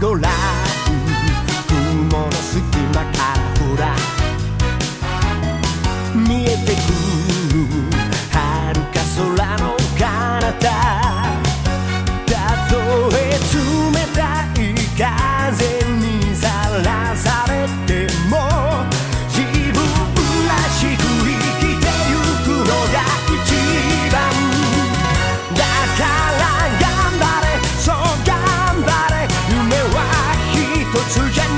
ごらん雲の隙間からほら見えてくる遥か空の彼方。たとえ冷たい風にさらされても to get.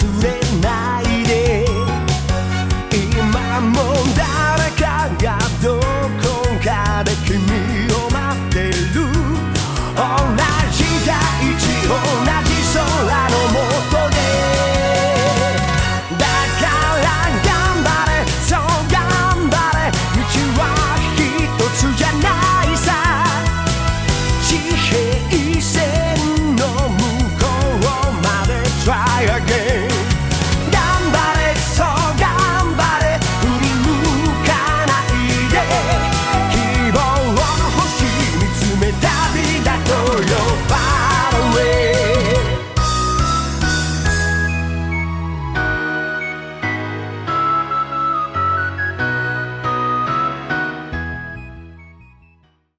忘れないで。今もだ